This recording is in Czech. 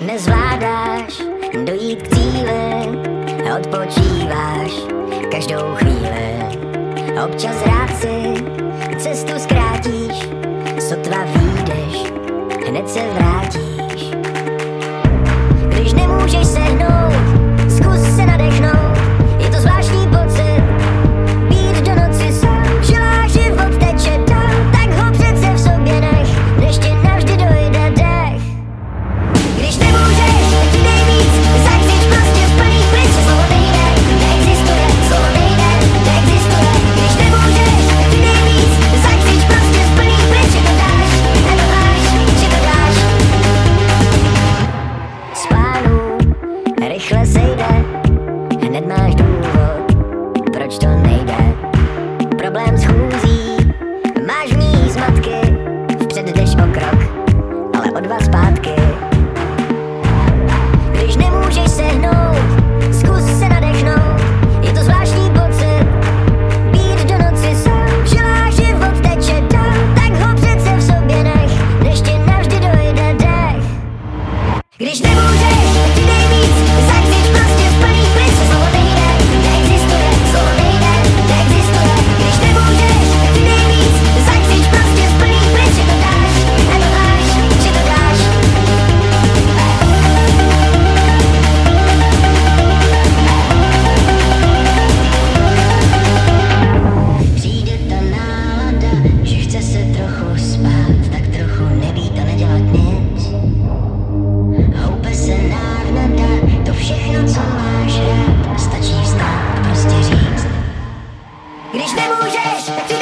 Nezvládáš dojít k cíli, odpočíváš každou chvíli. Občas rád si cestu zkrátíš, sotva výjdeš, hned se vrátíš. Když nemůžeš sehnout, proč to nejde. Problém schůzí, máš v ní zmatky, vpřed jdeš o krok, ale o dva zpátky. Když nemůžeš sehnout, yes